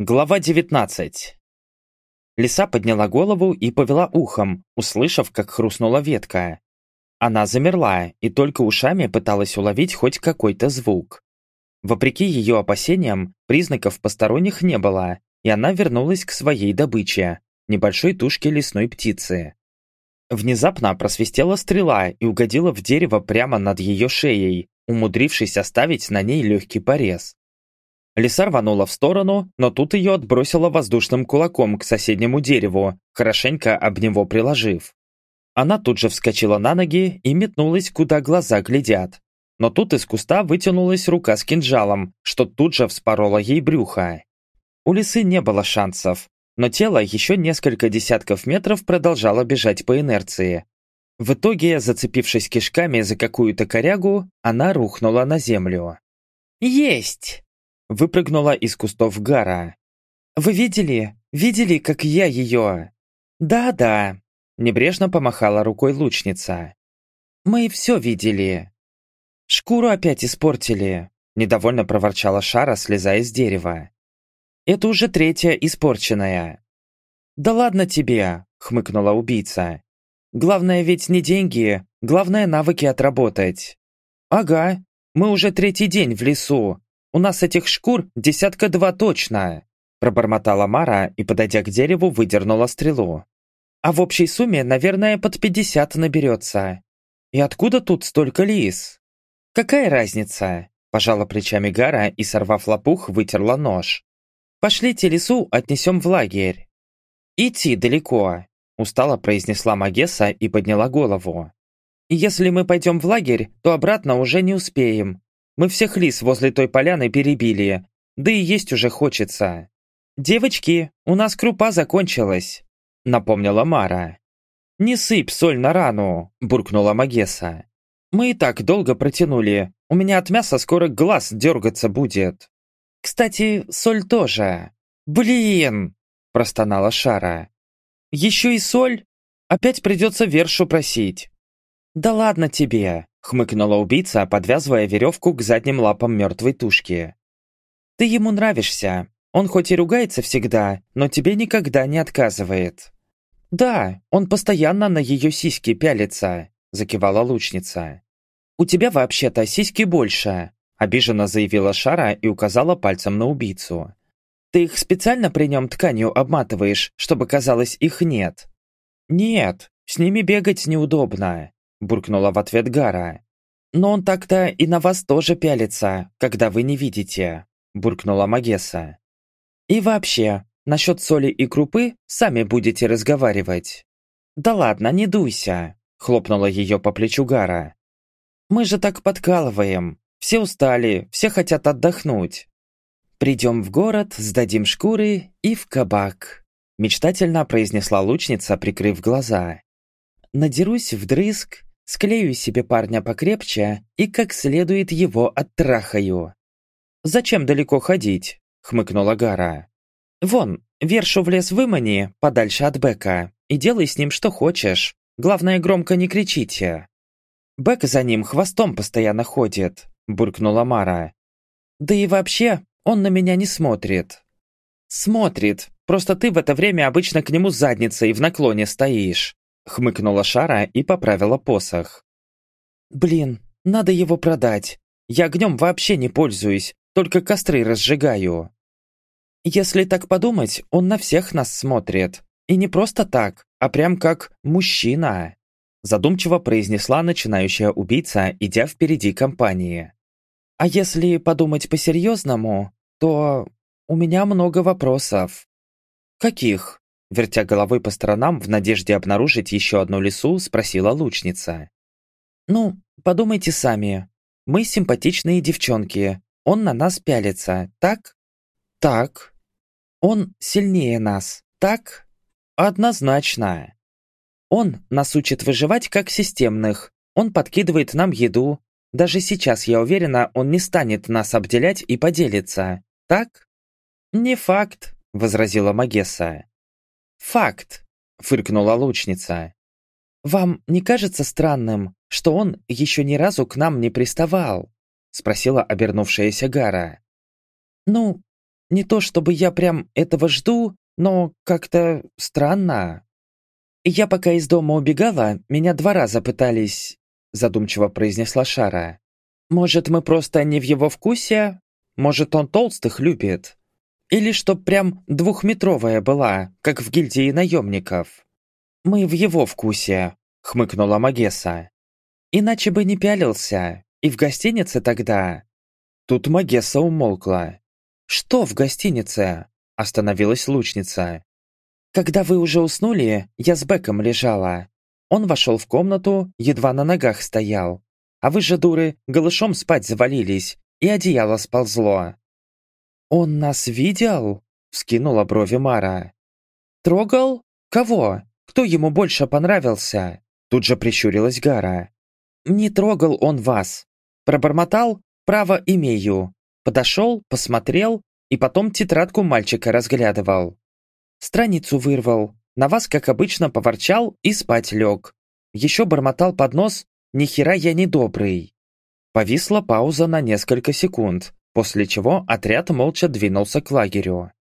Глава 19 Лиса подняла голову и повела ухом, услышав, как хрустнула ветка. Она замерла и только ушами пыталась уловить хоть какой-то звук. Вопреки ее опасениям, признаков посторонних не было, и она вернулась к своей добыче – небольшой тушке лесной птицы. Внезапно просвистела стрела и угодила в дерево прямо над ее шеей, умудрившись оставить на ней легкий порез. Лиса рванула в сторону, но тут ее отбросило воздушным кулаком к соседнему дереву, хорошенько об него приложив. Она тут же вскочила на ноги и метнулась, куда глаза глядят. Но тут из куста вытянулась рука с кинжалом, что тут же вспорола ей брюхо. У лисы не было шансов, но тело еще несколько десятков метров продолжало бежать по инерции. В итоге, зацепившись кишками за какую-то корягу, она рухнула на землю. «Есть!» Выпрыгнула из кустов Гара. «Вы видели? Видели, как я ее?» «Да-да», — небрежно помахала рукой лучница. «Мы все видели». «Шкуру опять испортили», — недовольно проворчала Шара, слезая с дерева. «Это уже третья испорченная». «Да ладно тебе», — хмыкнула убийца. «Главное ведь не деньги, главное навыки отработать». «Ага, мы уже третий день в лесу, у нас этих шкур десятка два точно!» Пробормотала Мара и, подойдя к дереву, выдернула стрелу. «А в общей сумме, наверное, под пятьдесят наберется. И откуда тут столько лис?» «Какая разница?» Пожала плечами Гара и, сорвав лопух, вытерла нож. «Пошлите лису, отнесем в лагерь». «Идти далеко», устало произнесла Магесса и подняла голову. «Если мы пойдем в лагерь, то обратно уже не успеем. Мы всех лис возле той поляны перебили, да и есть уже хочется. «Девочки, у нас крупа закончилась», — напомнила Мара. «Не сыпь соль на рану», — буркнула Магесса. «Мы и так долго протянули. У меня от мяса скоро глаз дергаться будет». «Кстати, соль тоже». «Блин!» – простонала Шара. «Еще и соль? Опять придется вершу просить». «Да ладно тебе!» Хмыкнула убийца, подвязывая веревку к задним лапам мертвой тушки. «Ты ему нравишься. Он хоть и ругается всегда, но тебе никогда не отказывает». «Да, он постоянно на ее сиськи пялится», – закивала лучница. «У тебя вообще-то сиськи больше», – обиженно заявила Шара и указала пальцем на убийцу. «Ты их специально при нем тканью обматываешь, чтобы казалось их нет?» «Нет, с ними бегать неудобно буркнула в ответ Гара. «Но он так-то и на вас тоже пялится, когда вы не видите», буркнула Магесса. «И вообще, насчет соли и крупы сами будете разговаривать». «Да ладно, не дуйся», хлопнула ее по плечу Гара. «Мы же так подкалываем. Все устали, все хотят отдохнуть. Придем в город, сдадим шкуры и в кабак», мечтательно произнесла лучница, прикрыв глаза. «Надерусь вдрызг, Склею себе парня покрепче и как следует его оттрахаю. «Зачем далеко ходить?» — хмыкнула Гара. «Вон, вершу в лес вымани, подальше от Бека, и делай с ним что хочешь. Главное, громко не кричите». «Бек за ним хвостом постоянно ходит», — буркнула Мара. «Да и вообще, он на меня не смотрит». «Смотрит, просто ты в это время обычно к нему задницей в наклоне стоишь. Хмыкнула Шара и поправила посох. «Блин, надо его продать. Я огнем вообще не пользуюсь, только костры разжигаю». «Если так подумать, он на всех нас смотрит. И не просто так, а прям как мужчина», задумчиво произнесла начинающая убийца, идя впереди компании. «А если подумать по-серьезному, то у меня много вопросов». «Каких?» Вертя головой по сторонам в надежде обнаружить еще одну лису, спросила лучница. «Ну, подумайте сами. Мы симпатичные девчонки. Он на нас пялится, так?» «Так». «Он сильнее нас, так?» «Однозначно». «Он нас учит выживать как системных. Он подкидывает нам еду. Даже сейчас, я уверена, он не станет нас обделять и поделиться, так?» «Не факт», — возразила Магесса. «Факт!» – фыркнула лучница. «Вам не кажется странным, что он еще ни разу к нам не приставал?» – спросила обернувшаяся Гара. «Ну, Не то чтобы я прям этого жду, но как-то странно. Я пока из дома убегала, меня два раза пытались, задумчиво произнесла Шара. Может, мы просто не в его вкусе? Может, он толстых любит? Или чтоб прям двухметровая была, как в гильдии наемников? Мы в его вкусе, хмыкнула Магесса. Иначе бы не пялился. И в гостинице тогда. Тут Магесса умолкла. «Что в гостинице?» – остановилась лучница. «Когда вы уже уснули, я с Беком лежала. Он вошел в комнату, едва на ногах стоял. А вы же, дуры, голышом спать завалились, и одеяло сползло». «Он нас видел?» – вскинула брови Мара. «Трогал? Кого? Кто ему больше понравился?» Тут же прищурилась Гара. «Не трогал он вас. Пробормотал? Право имею. Подошел, посмотрел и потом тетрадку мальчика разглядывал. Страницу вырвал, на вас, как обычно, поворчал и спать лег. Еще бормотал под нос «Ни хера я не добрый». Повисла пауза на несколько секунд, после чего отряд молча двинулся к лагерю.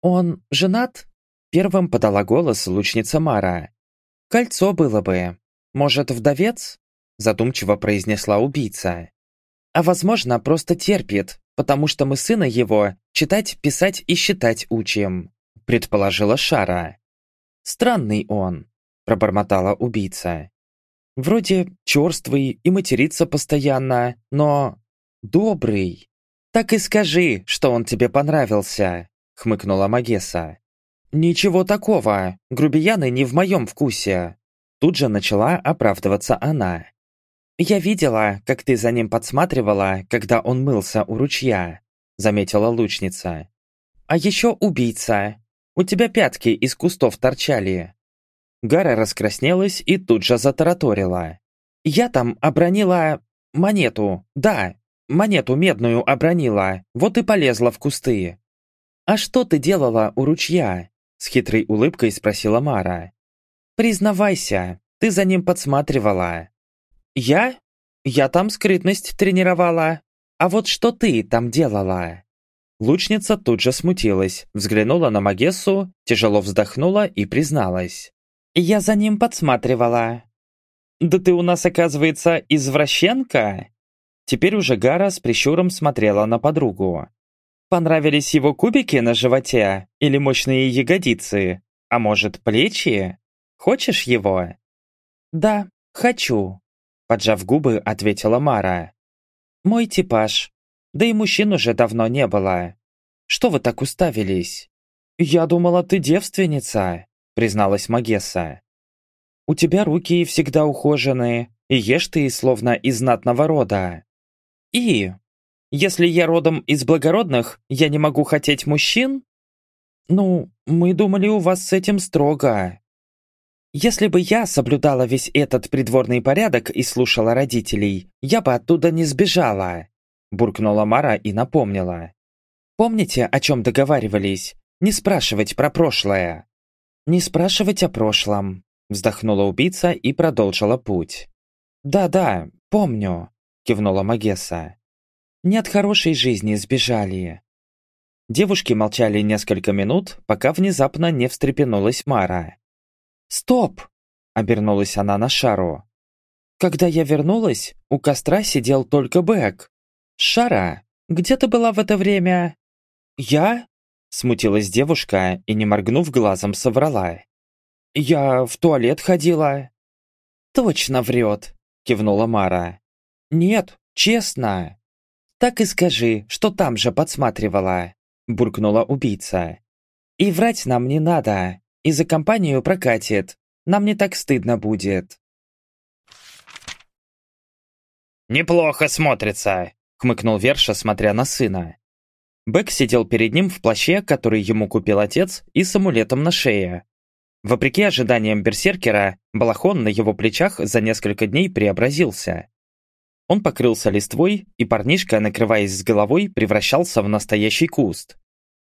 «Он женат?» Первым подала голос лучница Мара. «Кольцо было бы. Может, вдовец?» Задумчиво произнесла убийца. А возможно, просто терпит, потому что мы сына его читать, писать и считать учим», предположила Шара. «Странный он», пробормотала убийца. «Вроде черствый и матерится постоянно, но добрый. Так и скажи, что он тебе понравился», хмыкнула Магеса. «Ничего такого, грубияны не в моем вкусе». Тут же начала оправдываться она. «Я видела, как ты за ним подсматривала, когда он мылся у ручья», заметила лучница. «А еще убийца. У тебя пятки из кустов торчали». Гара раскраснелась и тут же затараторила. «Я там обронила монету, да, монету медную обронила, вот и полезла в кусты». «А что ты делала у ручья?» С хитрой улыбкой спросила Мара. «Признавайся, ты за ним подсматривала». «Я? Я там скрытность тренировала. А вот что ты там делала?» Лучница тут же смутилась, взглянула на Магессу, тяжело вздохнула и призналась. «Я за ним подсматривала». «Да ты у нас, оказывается, извращенка?» Теперь уже Гара с прищуром смотрела на подругу. «Понравились его кубики на животе или мощные ягодицы? А может, плечи? Хочешь его?» «Да, хочу», Поджав губы, ответила Мара. «Мой типаж. Да и мужчин уже давно не было. Что вы так уставились?» «Я думала, ты девственница», призналась Магесса. «У тебя руки всегда ухоженные, и ешь ты словно из знатного рода. И, если я родом из благородных, я не могу хотеть мужчин? Ну, мы думали, у вас с этим строго. Если бы я соблюдала весь этот придворный порядок и слушала родителей, я бы оттуда не сбежала», буркнула Мара и напомнила. «Помните, о чем договаривались? Не спрашивать про прошлое». «Не спрашивать о прошлом», вздохнула убийца и продолжила путь. «Да-да, помню», кивнула Магесса. «Не от хорошей жизни сбежали». Девушки молчали несколько минут, пока внезапно не встрепенулась Мара. «Стоп!» — обернулась она на Шару. «Когда я вернулась, у костра сидел только Бэк. Шара, где ты была в это время?» «Я?» — смутилась девушка и, не моргнув глазом, соврала. «Я в туалет ходила». «Точно врет!» — кивнула Мара. «Нет, честно». «Так и скажи, что там же подсматривала», — буркнула убийца. «И врать нам не надо. И за компанию прокатит. Нам не так стыдно будет. «Неплохо смотрится», — хмыкнул Верша, смотря на сына. Бэк сидел перед ним в плаще, который ему купил отец, и с амулетом на шее. Вопреки ожиданиям берсеркера, балахон на его плечах за несколько дней преобразился. Он покрылся листвой, и парнишка, накрываясь с головой, превращался в настоящий куст.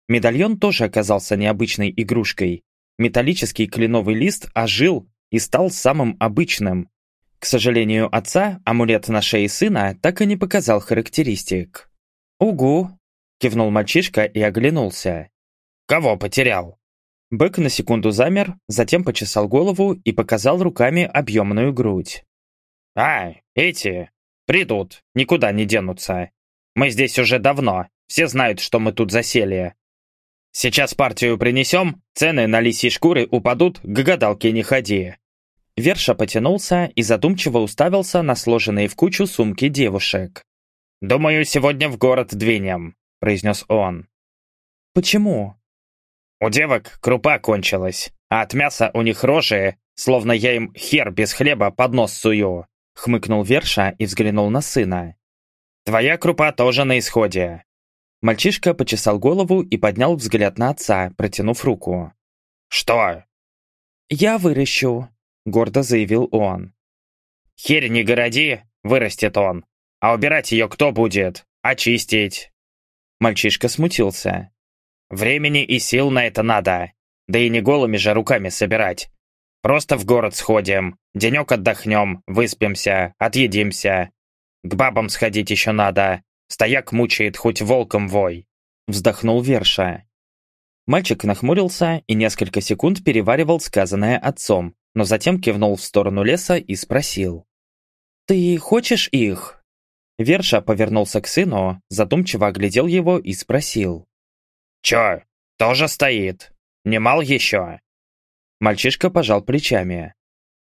Медальон тоже оказался необычной игрушкой, металлический кленовый лист ожил и стал самым обычным. К сожалению отца, амулет на шее сына так и не показал характеристик. «Угу!» кивнул мальчишка и оглянулся. «Кого потерял?» Бык на секунду замер, затем почесал голову и показал руками объемную грудь. «А, эти! Придут, никуда не денутся. Мы здесь уже давно, все знают, что мы тут засели. Сейчас партию принесем, цены на лисьи шкуры упадут, к гадалке не ходи». Верша потянулся и задумчиво уставился на сложенные в кучу сумки девушек. «Думаю, сегодня в город двинем», — произнес он. «Почему?» У девок крупа кончилась, а от мяса у них рожи, словно я им хер без хлеба под нос сую. Хмыкнул Верша и взглянул на сына. Твоя крупа тоже на исходе. Мальчишка почесал голову и поднял взгляд на отца, протянув руку. «Что?» «Я выращу», — гордо заявил он. «Херь не городи, вырастет он. А убирать ее кто будет? Очистить?» Мальчишка смутился. Времени и сил на это надо. Да и не голыми же руками собирать. Просто в город сходим, денек отдохнем, выспимся, отъедимся. К бабам сходить еще надо. Стояк мучает, хоть волком вой. Вздохнул Верша. Мальчик нахмурился и несколько секунд переваривал сказанное отцом, но затем кивнул в сторону леса и спросил. «Ты хочешь их?» Верша повернулся к сыну, задумчиво оглядел его и спросил. «Чё, тоже стоит? Не мал еще?» Мальчишка пожал плечами.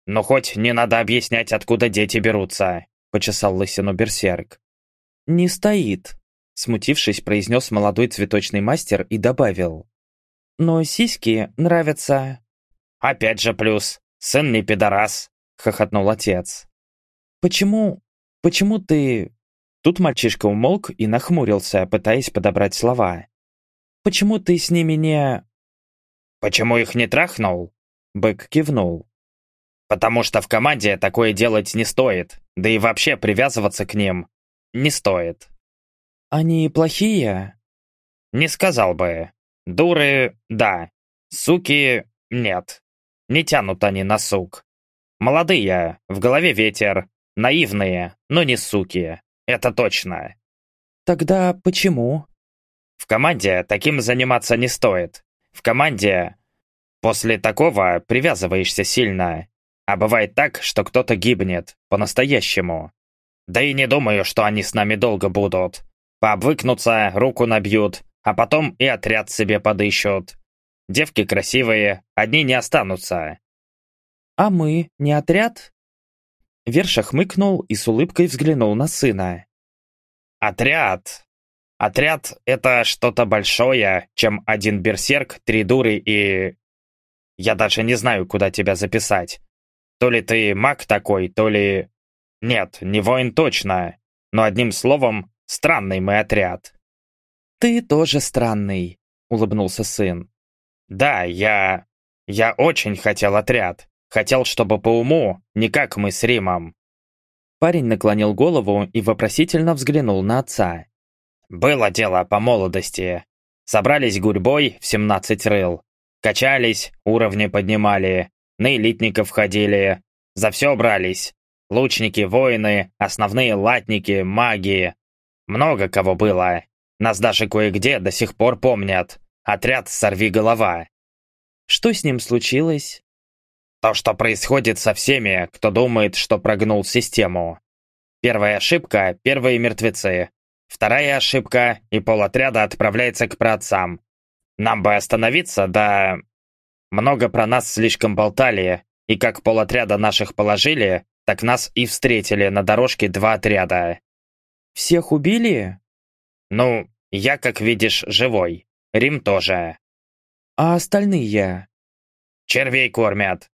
«Ну хоть не надо объяснять, откуда дети берутся», — почесал лысину берсерк. «Не стоит», — смутившись, произнес молодой цветочный мастер и добавил. «Но сиськи нравятся». «Опять же плюс. Сын не пидорас», — хохотнул отец. «Почему... почему ты...» Тут мальчишка умолк и нахмурился, пытаясь подобрать слова. Почему ты с ними не...» «Почему их не трахнул?» Бык кивнул. «Потому что в команде такое делать не стоит, да и вообще привязываться к ним не стоит». «Они плохие?» «Не сказал бы. Дуры – да. Суки – нет. Не тянут они на сук. Молодые, в голове ветер, наивные, но не суки. Это точно». «Тогда почему?» В команде таким заниматься не стоит. В команде после такого привязываешься сильно. А бывает так, что кто-то гибнет, по-настоящему. Да и не думаю, что они с нами долго будут. Пообвыкнутся, руку набьют, а потом и отряд себе подыщут. Девки красивые, одни не останутся. А мы не отряд? Верша хмыкнул и с улыбкой взглянул на сына. Отряд! Отряд — это что-то большое, чем один берсерк, три дуры и... Я даже не знаю, куда тебя записать. То ли ты маг такой, то ли... Нет, не воин точно. Но одним словом, странный мы отряд. Ты тоже странный, улыбнулся сын. Да, я... Я очень хотел отряд. Хотел, чтобы по уму, не как мы с Римом. Парень наклонил голову и вопросительно взглянул на отца. Было дело по молодости. Собрались гурьбой в 17 рыл. Качались, уровни поднимали, на элитников ходили. За все брались. Лучники, воины, основные латники, маги. Много кого было. Нас даже кое-где до сих пор помнят. Отряд «Сорви голова». Что с ним случилось? То, что происходит со всеми, кто думает, что прогнул систему. Первая ошибка – первые мертвецы. Вторая ошибка, и полотряда отправляется к праотцам. Нам бы остановиться, да... Много про нас слишком болтали, и как полотряда наших положили, так нас и встретили на дорожке два отряда. Всех убили? Ну, я, как видишь, живой. Рим тоже. А остальные? Червей кормят.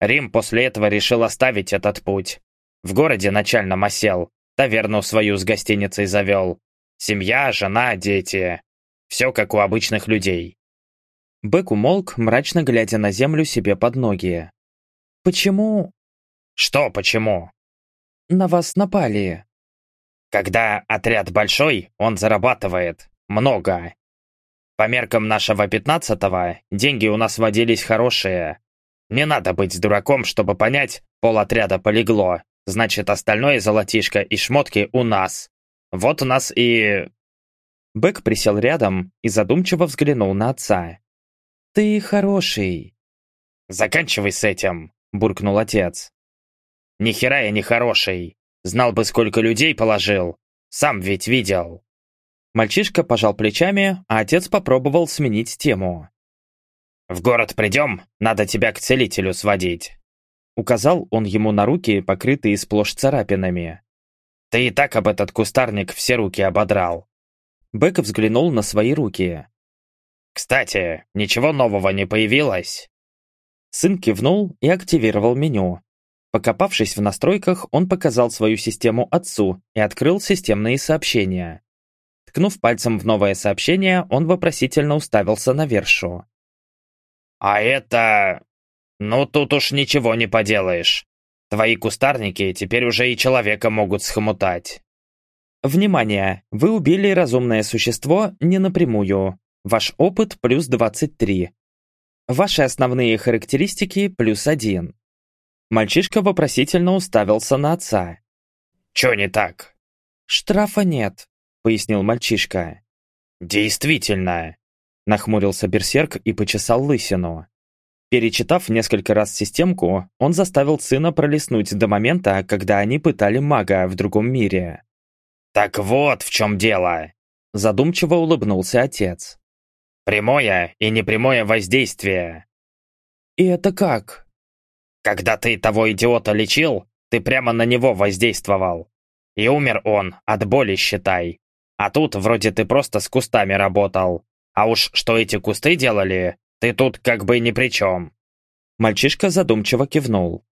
Рим после этого решил оставить этот путь. В городе начально осел, таверну свою с гостиницей завел. Семья, жена, дети. Все как у обычных людей. Бэк умолк, мрачно глядя на землю себе под ноги. «Почему...» «Что почему?» «На вас напали». «Когда отряд большой, он зарабатывает. Много. По меркам нашего пятнадцатого, деньги у нас водились хорошие. Не надо быть дураком, чтобы понять, пол отряда полегло. Значит, остальное золотишко и шмотки у нас. Вот у нас и...» Бэк присел рядом и задумчиво взглянул на отца. «Ты хороший». «Заканчивай с этим», — буркнул отец. «Ни хера я не хороший. Знал бы, сколько людей положил. Сам ведь видел». Мальчишка пожал плечами, а отец попробовал сменить тему. «В город придем, надо тебя к целителю сводить». Указал он ему на руки, покрытые сплошь царапинами. «Ты и так об этот кустарник все руки ободрал». Бэк взглянул на свои руки. «Кстати, ничего нового не появилось?» Сын кивнул и активировал меню. Покопавшись в настройках, он показал свою систему отцу и открыл системные сообщения. Ткнув пальцем в новое сообщение, он вопросительно уставился на Вершу. «А это... Ну, тут уж ничего не поделаешь. Твои кустарники теперь уже и человека могут схомутать». Внимание! Вы убили разумное существо не напрямую. Ваш опыт плюс 23. Ваши основные характеристики плюс 1. Мальчишка вопросительно уставился на отца. «Чё не так?» «Штрафа нет», — пояснил мальчишка. «Действительно», — нахмурился берсерк и почесал лысину. Перечитав несколько раз системку, он заставил сына пролистнуть до момента, когда они пытали мага в другом мире. «Так вот в чем дело!» Задумчиво улыбнулся отец. «Прямое и непрямое воздействие». «И это как?» «Когда ты того идиота лечил, ты прямо на него воздействовал. И умер он, от боли считай. А тут вроде ты просто с кустами работал. А уж что эти кусты делали, ты тут как бы ни при чем». Мальчишка задумчиво кивнул.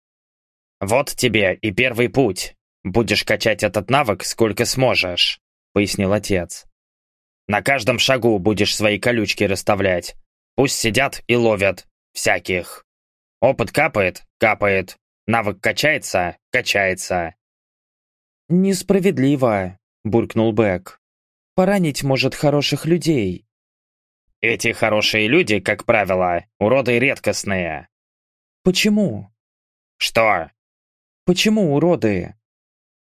«Вот тебе и первый путь. Будешь качать этот навык сколько сможешь», — пояснил отец. «На каждом шагу будешь свои колючки расставлять. Пусть сидят и ловят. Всяких. Опыт капает? Капает. Навык качается? Качается. «Несправедливо», — буркнул Бэк. «Поранить может хороших людей». «Эти хорошие люди, как правило, уроды редкостные». «Почему?» «Что?» «Почему уроды?»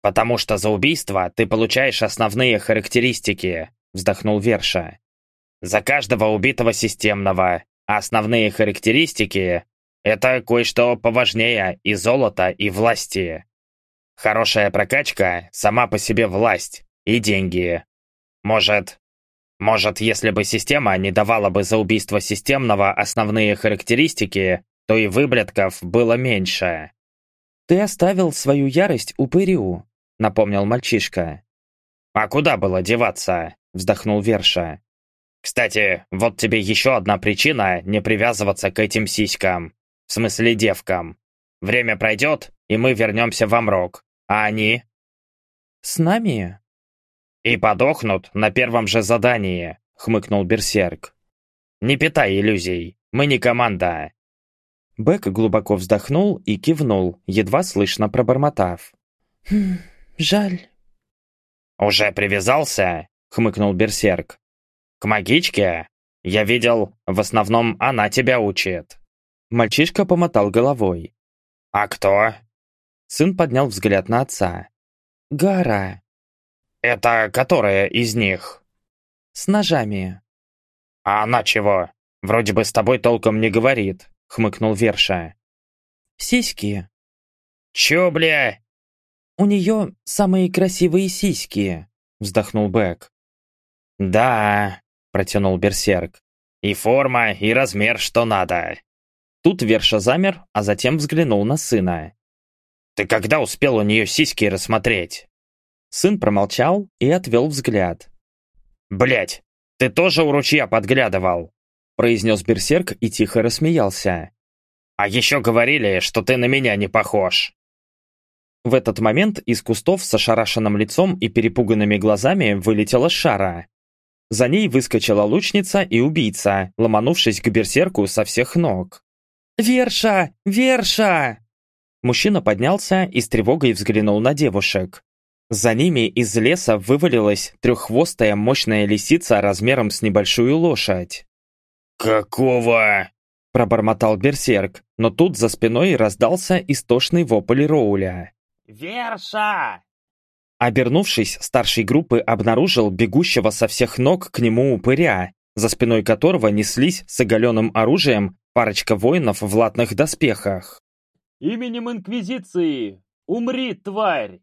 «Потому что за убийство ты получаешь основные характеристики», — вздохнул Верша. «За каждого убитого системного, а основные характеристики — это кое-что поважнее и золота, и власти». Хорошая прокачка сама по себе власть и деньги. Может, может, если бы система не давала бы за убийство системного основные характеристики, то и выблядков было меньше. «Ты оставил свою ярость упырю», — напомнил мальчишка. «А куда было деваться?» — вздохнул Верша. «Кстати, вот тебе еще одна причина не привязываться к этим сиськам. В смысле девкам. Время пройдет, и мы вернемся в Амрок. А они? С нами? И подохнут на первом же задании, хмыкнул Берсерк. Не питай иллюзий, мы не команда. Бэк глубоко вздохнул и кивнул, едва слышно пробормотав. «Хм, «Жаль». «Уже привязался?» — хмыкнул Берсерк. «К магичке? Я видел, в основном она тебя учит». Мальчишка помотал головой. «А кто?» Сын поднял взгляд на отца. «Гара». «Это которая из них?» «С ножами». «А она чего? Вроде бы с тобой толком не говорит», — хмыкнул Верша. «Сиськи». «Чё, бля?» «У нее самые красивые сиськи», — вздохнул Бэк. «Да», — протянул Берсерк. «И форма, и размер, что надо». Тут Верша замер, а затем взглянул на сына. Ты когда успел у нее сиськи рассмотреть?» Сын промолчал и отвел взгляд. Блять, ты тоже у ручья подглядывал?» произнес берсерк и тихо рассмеялся. «А еще говорили, что ты на меня не похож!» В этот момент из кустов с ошарашенным лицом и перепуганными глазами вылетела шара. За ней выскочила лучница и убийца, ломанувшись к берсерку со всех ног. «Верша! Верша!» Мужчина поднялся и с тревогой взглянул на девушек. За ними из леса вывалилась треххвостая мощная лисица размером с небольшую лошадь. «Какого?» – пробормотал берсерк, но тут за спиной раздался истошный вопль Роуля. «Верша!» Обернувшись, старший группы обнаружил бегущего со всех ног к нему упыря, за спиной которого неслись с оголенным оружием парочка воинов в латных доспехах. «Именем Инквизиции! Умри, тварь!»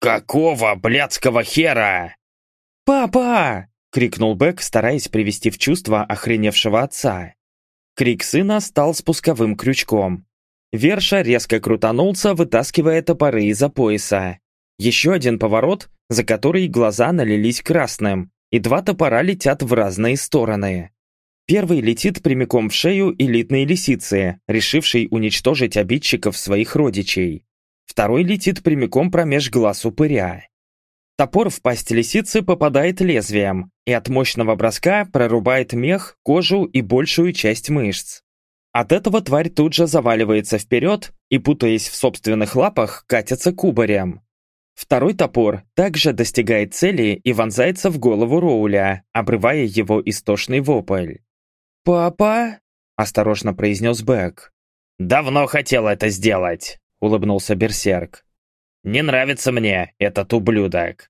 «Какого блядского хера?» «Папа!» — крикнул Бэк, стараясь привести в чувство охреневшего отца. Крик сына стал спусковым крючком. Верша резко крутанулся, вытаскивая топоры из-за пояса. Еще один поворот, за который глаза налились красным, и два топора летят в разные стороны. Первый летит прямиком в шею элитной лисицы, решившей уничтожить обидчиков своих родичей. Второй летит прямиком промеж глаз упыря. Топор в пасть лисицы попадает лезвием, и от мощного броска прорубает мех, кожу и большую часть мышц. От этого тварь тут же заваливается вперед и, путаясь в собственных лапах, катится кубарем. Второй топор также достигает цели и вонзается в голову Роуля, обрывая его истошный вопль. «Папа?» – осторожно произнес Бэк. «Давно хотел это сделать», – улыбнулся Берсерк. «Не нравится мне этот ублюдок».